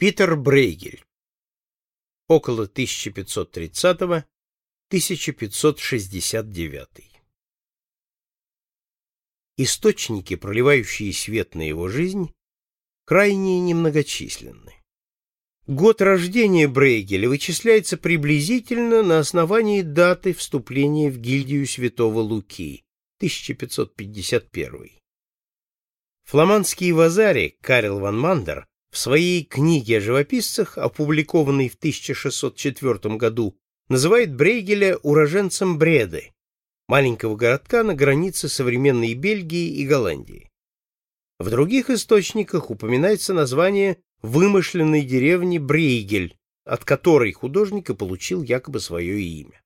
Питер Брейгель. Около 1530-1569. Источники, проливающие свет на его жизнь, крайне немногочисленны. Год рождения Брейгеля вычисляется приблизительно на основании даты вступления в гильдию Святого Луки, 1551. Фламандский вазари Карел ван Мандер в своей книге о живописцах, опубликованной в 1604 году, называет Брейгеля уроженцем Бреды, маленького городка на границе современной Бельгии и Голландии. В других источниках упоминается название вымышленной деревни Брейгель, от которой художник и получил якобы свое имя.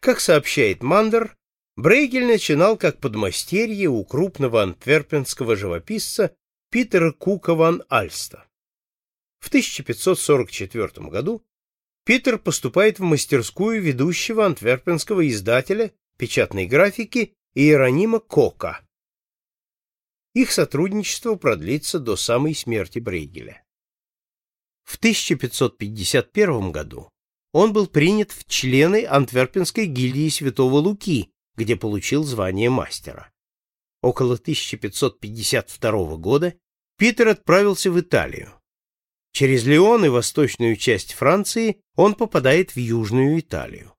Как сообщает Мандер, Брейгель начинал как подмастерье у крупного антверпенского живописца Питера Кука ван Альста. В 1544 году Питер поступает в мастерскую ведущего антверпенского издателя печатной графики Иеронима Кока. Их сотрудничество продлится до самой смерти Брейгеля. В 1551 году он был принят в члены Антверпенской гильдии Святого Луки, где получил звание мастера. Около 1552 года Питер отправился в Италию. Через Лион и восточную часть Франции он попадает в Южную Италию.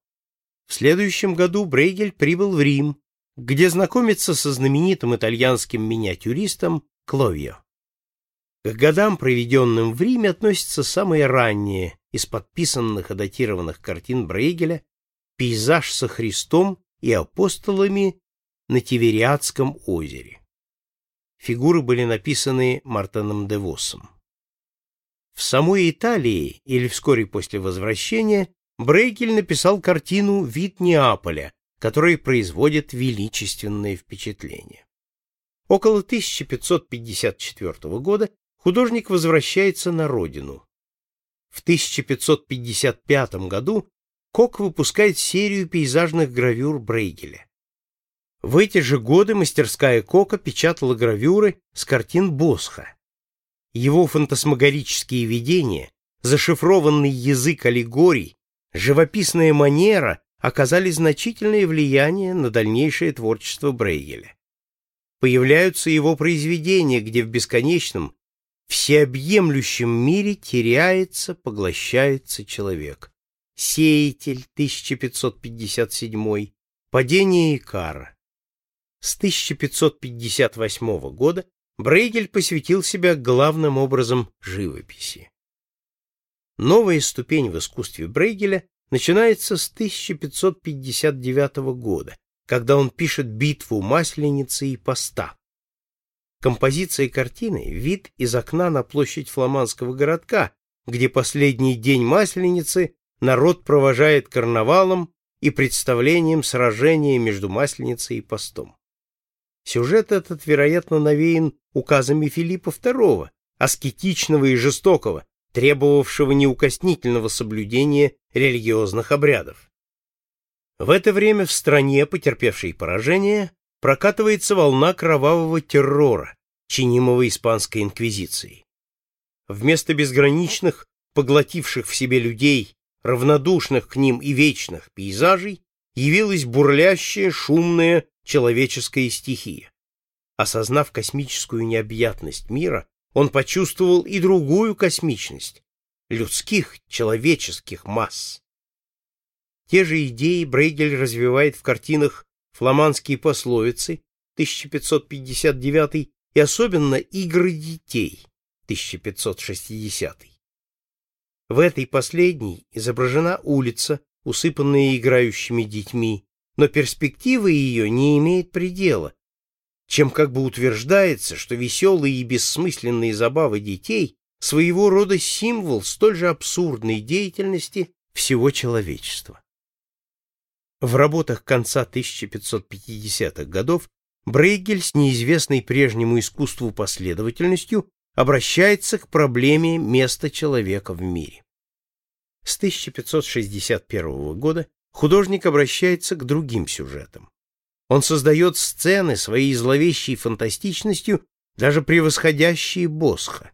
В следующем году Брейгель прибыл в Рим, где знакомится со знаменитым итальянским миниатюристом Кловио. К годам, проведенным в Риме, относятся самые ранние из подписанных и датированных картин Брейгеля «Пейзаж со Христом и апостолами на Тивериадском озере». Фигуры были написаны Мартеном де Воссом. В самой Италии или вскоре после возвращения Брейгель написал картину «Вид Неаполя», которая производит величественное впечатление. Около 1554 года художник возвращается на родину. В 1555 году Кок выпускает серию пейзажных гравюр Брейгеля. В эти же годы мастерская Кока печатала гравюры с картин Босха. Его фантасмагорические видения, зашифрованный язык аллегорий, живописная манера оказали значительное влияние на дальнейшее творчество Брейгеля. Появляются его произведения, где в бесконечном, всеобъемлющем мире теряется, поглощается человек. Сеятель, 1557, Падение Икара. С 1558 года Брейгель посвятил себя главным образом живописи. Новая ступень в искусстве Брейгеля начинается с 1559 года, когда он пишет «Битву Масленицы и поста». Композиция картины — вид из окна на площадь фламандского городка, где последний день Масленицы народ провожает карнавалом и представлением сражения между Масленицей и постом. Сюжет этот, вероятно, навеян указами Филиппа II, аскетичного и жестокого, требовавшего неукоснительного соблюдения религиозных обрядов. В это время в стране, потерпевшей поражение, прокатывается волна кровавого террора, чинимого испанской инквизицией. Вместо безграничных, поглотивших в себе людей, равнодушных к ним и вечных пейзажей, явилась бурлящая, шумная человеческая стихия. Осознав космическую необъятность мира, он почувствовал и другую космичность людских, человеческих масс. Те же идеи Брейгель развивает в картинах «Фламандские пословицы» 1559 и особенно «Игры детей» 1560. В этой последней изображена улица, усыпанная играющими детьми, но перспектива ее не имеет предела, чем как бы утверждается, что веселые и бессмысленные забавы детей своего рода символ столь же абсурдной деятельности всего человечества. В работах конца 1550-х годов Брейгель с неизвестной прежнему искусству последовательностью обращается к проблеме места человека в мире. С 1561 года художник обращается к другим сюжетам. Он создает сцены своей зловещей фантастичностью, даже превосходящие Босха.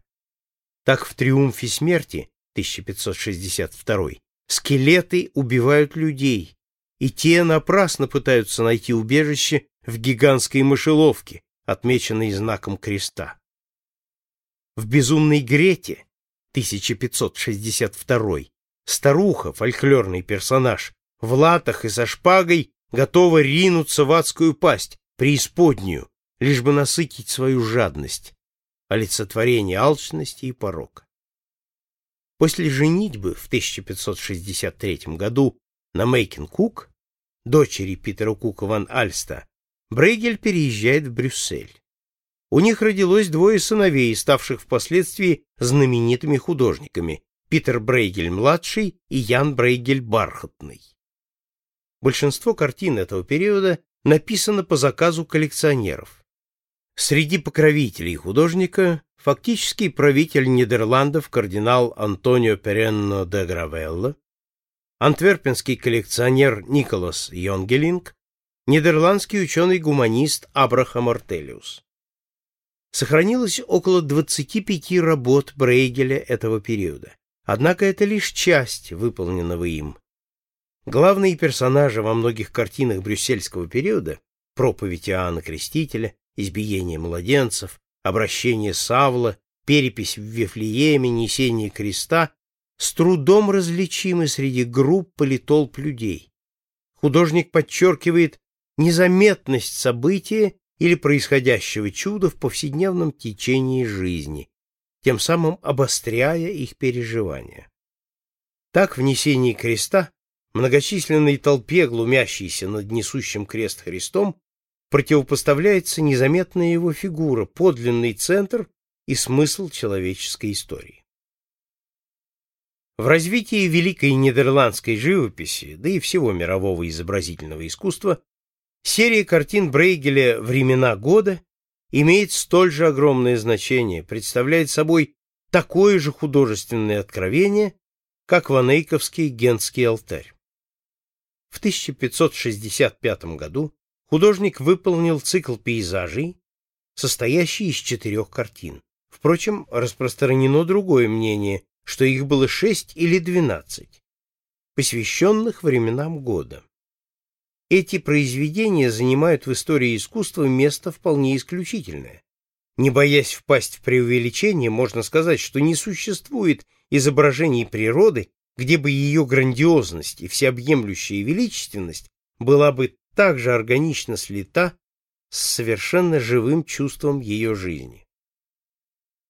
Так в «Триумфе смерти» 1562 скелеты убивают людей, и те напрасно пытаются найти убежище в гигантской мышеловке, отмеченной знаком креста. В «Безумной Грете» 1562 старуха, фольклорный персонаж, в латах и со шпагой готова ринуться в адскую пасть, преисподнюю, лишь бы насытить свою жадность, олицетворение алчности и порока. После женитьбы в 1563 году на Мейкин Кук, дочери Питера Кука ван Альста, Брейгель переезжает в Брюссель. У них родилось двое сыновей, ставших впоследствии знаменитыми художниками Питер Брейгель-младший и Ян Брейгель-бархатный. Большинство картин этого периода написано по заказу коллекционеров. Среди покровителей художника фактический правитель Нидерландов кардинал Антонио Перенно де Гравелло, антверпенский коллекционер Николас Йонгелинг, нидерландский ученый-гуманист Абрахам Ортелиус. Сохранилось около 25 работ Брейгеля этого периода. Однако это лишь часть выполненного им. Главные персонажи во многих картинах брюссельского периода проповедь Иоанна Крестителя, избиение младенцев, обращение Савла, перепись в Вифлееме, несение креста с трудом различимы среди групп или толп людей. Художник подчеркивает незаметность события или происходящего чуда в повседневном течении жизни, тем самым обостряя их переживания. Так в креста многочисленной толпе, глумящейся над несущим крест Христом, противопоставляется незаметная его фигура, подлинный центр и смысл человеческой истории. В развитии великой нидерландской живописи, да и всего мирового изобразительного искусства, серия картин Брейгеля «Времена года» имеет столь же огромное значение, представляет собой такое же художественное откровение, как Ванейковский Генский алтарь. В 1565 году художник выполнил цикл пейзажей, состоящий из четырех картин. Впрочем, распространено другое мнение, что их было шесть или двенадцать, посвященных временам года. Эти произведения занимают в истории искусства место вполне исключительное. Не боясь впасть в преувеличение, можно сказать, что не существует изображений природы, где бы ее грандиозность и всеобъемлющая величественность была бы так же органично слита с совершенно живым чувством ее жизни.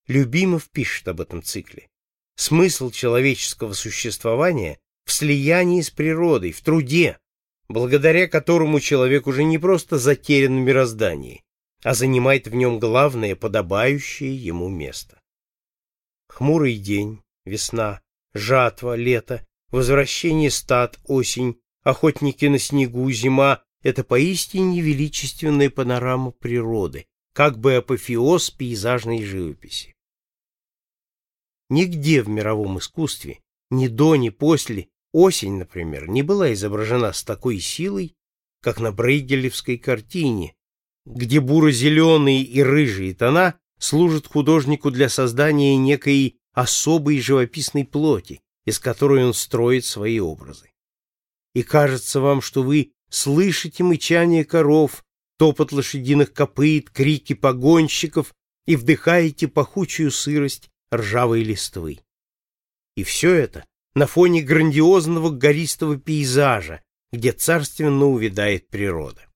Любимов пишет об этом цикле. Смысл человеческого существования в слиянии с природой, в труде, благодаря которому человек уже не просто затерян в мироздании, а занимает в нем главное, подобающее ему место. Хмурый день, весна, жатва, лето, возвращение стад, осень, охотники на снегу, зима — это поистине величественная панорама природы, как бы апофеоз пейзажной живописи. Нигде в мировом искусстве, ни до, ни после, осень, например, не была изображена с такой силой, как на Брейгелевской картине, где буро-зеленые и рыжие тона служат художнику для создания некой особой живописной плоти, из которой он строит свои образы. И кажется вам, что вы слышите мычание коров, топот лошадиных копыт, крики погонщиков и вдыхаете пахучую сырость ржавой листвы. И все это на фоне грандиозного гористого пейзажа, где царственно увядает природа.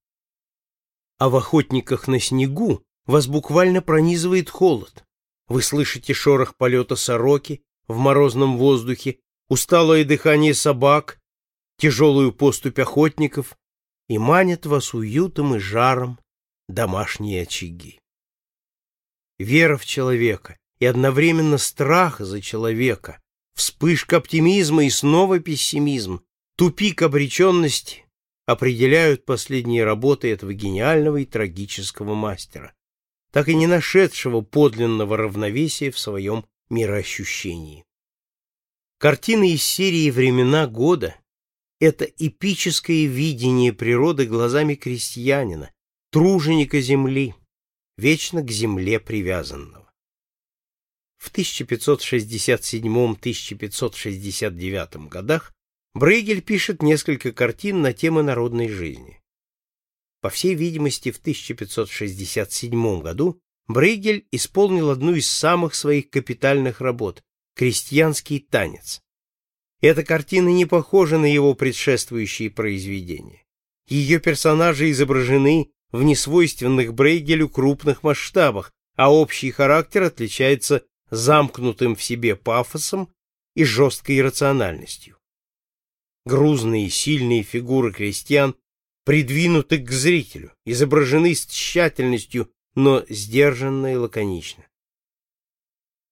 А в охотниках на снегу вас буквально пронизывает холод. Вы слышите шорох полета сороки в морозном воздухе, усталое дыхание собак, тяжелую поступь охотников и манят вас уютом и жаром домашние очаги. Вера в человека и одновременно страх за человека, вспышка оптимизма и снова пессимизм, тупик обреченности определяют последние работы этого гениального и трагического мастера так и не нашедшего подлинного равновесия в своем мироощущении. Картины из серии «Времена года» — это эпическое видение природы глазами крестьянина, труженика земли, вечно к земле привязанного. В 1567-1569 годах Брейгель пишет несколько картин на темы народной жизни. По всей видимости, в 1567 году Брейгель исполнил одну из самых своих капитальных работ «Крестьянский танец». Эта картина не похожа на его предшествующие произведения. Ее персонажи изображены в несвойственных Брейгелю крупных масштабах, а общий характер отличается замкнутым в себе пафосом и жесткой рациональностью. Грузные сильные фигуры крестьян придвинуты к зрителю, изображены с тщательностью, но сдержанно и лаконично.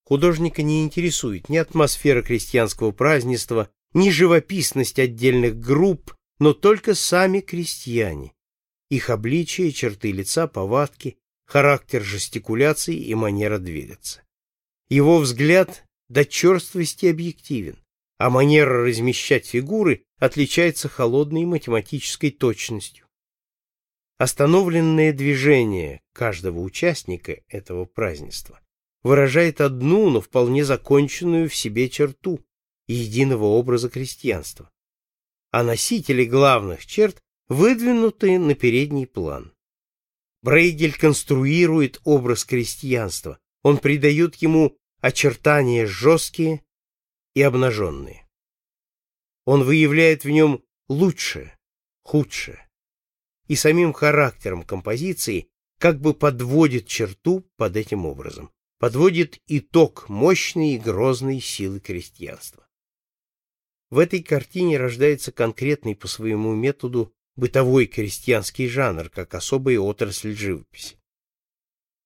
Художника не интересует ни атмосфера крестьянского празднества, ни живописность отдельных групп, но только сами крестьяне, их обличие, черты лица, повадки, характер жестикуляции и манера двигаться. Его взгляд до черствости объективен, а манера размещать фигуры отличается холодной математической точностью. Остановленное движение каждого участника этого празднества выражает одну, но вполне законченную в себе черту единого образа крестьянства, а носители главных черт выдвинуты на передний план. Брейгель конструирует образ крестьянства, он придает ему очертания жесткие и обнаженные. Он выявляет в нем лучшее, худшее, и самим характером композиции как бы подводит черту под этим образом, подводит итог мощной и грозной силы крестьянства. В этой картине рождается конкретный по своему методу бытовой крестьянский жанр, как особая отрасль живописи.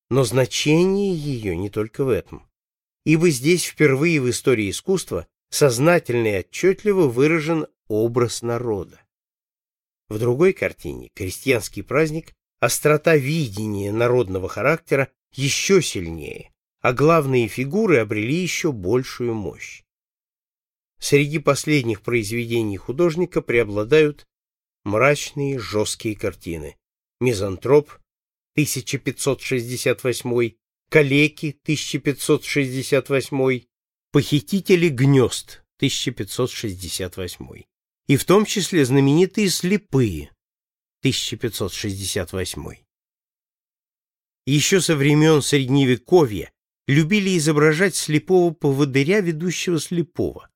Но значение ее не только в этом, ибо здесь впервые в истории искусства сознательно и отчетливо выражен образ народа. В другой картине «Крестьянский праздник» острота видения народного характера еще сильнее, а главные фигуры обрели еще большую мощь. Среди последних произведений художника преобладают мрачные жесткие картины. Мизантроп 1568, Калеки 1568, Похитители гнезд 1568 и в том числе знаменитые слепые 1568. Еще со времен Средневековья любили изображать слепого поводыря, ведущего слепого.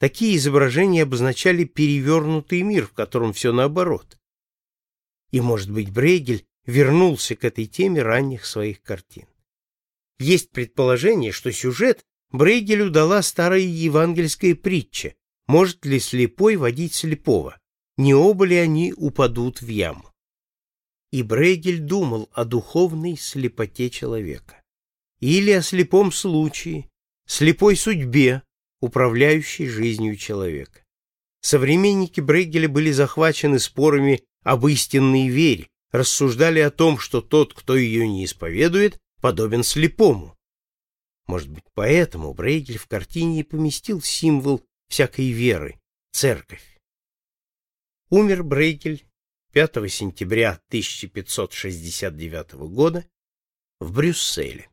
Такие изображения обозначали перевернутый мир, в котором все наоборот. И, может быть, Брейгель вернулся к этой теме ранних своих картин. Есть предположение, что сюжет Брейгелю дала старая евангельская притча «Может ли слепой водить слепого? Не оба ли они упадут в яму?» И Брейгель думал о духовной слепоте человека. Или о слепом случае, слепой судьбе, управляющей жизнью человека. Современники Брейгеля были захвачены спорами об истинной вере, рассуждали о том, что тот, кто ее не исповедует, подобен слепому. Может быть, поэтому Брейгель в картине и поместил символ всякой веры — церковь. Умер Брейгель 5 сентября 1569 года в Брюсселе.